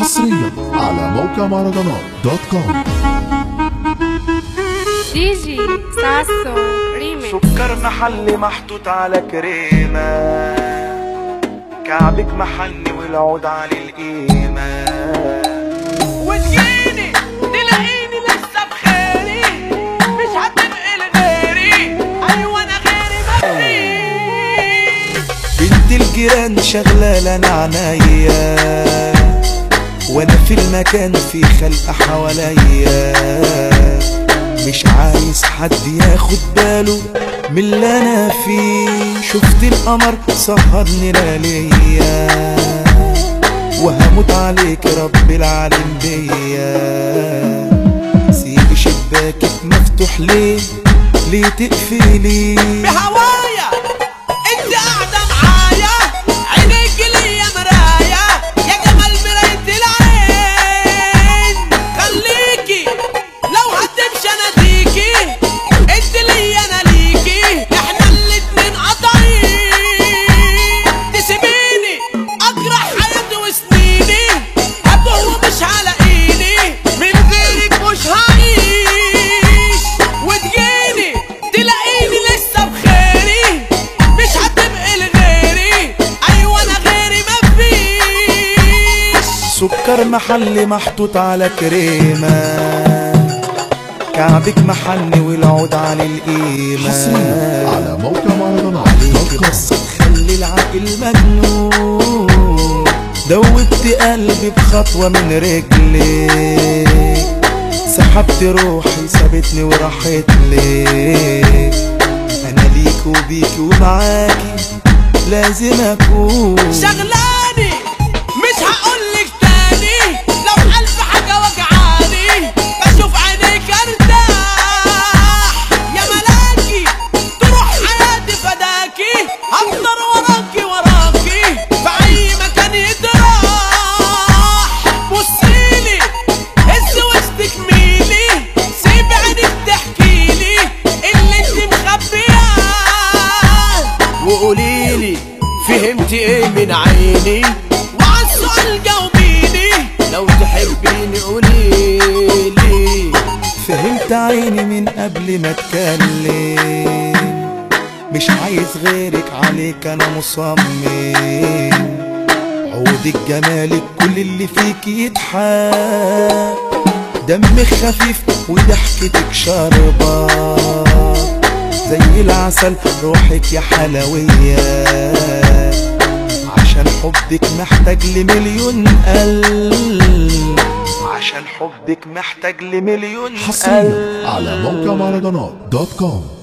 على موقع مهرجانات dot com. DJ ساسو ريميكس سكر محلي محطوط على كريمة. كعبك محلي والعود على القيمة. وتجيني تلاقيني لسه بخيري. مش هتبقي لغيري أيوه أنا غيري مفيش بنت الجيران شغلة أنا عنايا وأنا في المكان في خلق حواليا. مش عايز حد ياخد باله من اللي أنا فيه. شفت القمر سهرني لياليا وهموت عليك رب العالم بيا. سيب شباكك مفتوح ليه؟ ليه تقفلي؟ بهوايا سكر محلي محطوط على كريمة. كعبك محلي والعود على القيمة. حصريا على موقع مهرجانات عليك دوت كوم بس تخلي العقل مجنون. دوبت قلبي بخطوة من رجلك سحبت روحي سابتني وراحت لك أنا ليك وبيك ومعاكي لازم أكون. فهمتي إيه من عيني؟ وعلى السؤال جاوبيني لو تحبيني قوليلي فهمت عيني من قبل ما اتكلم. مش عايز غيرك عليك أنا مصمم. عودك جمالك كل اللي فيك يضحك. دمك خفيف وضحكتك شاربة. زي العسل روحك يا حلوية. عشان حبك محتاج لمليون قلب عشان حبك محتاج لمليون حصريا قلب على موقع مهرجانات دوت كوم.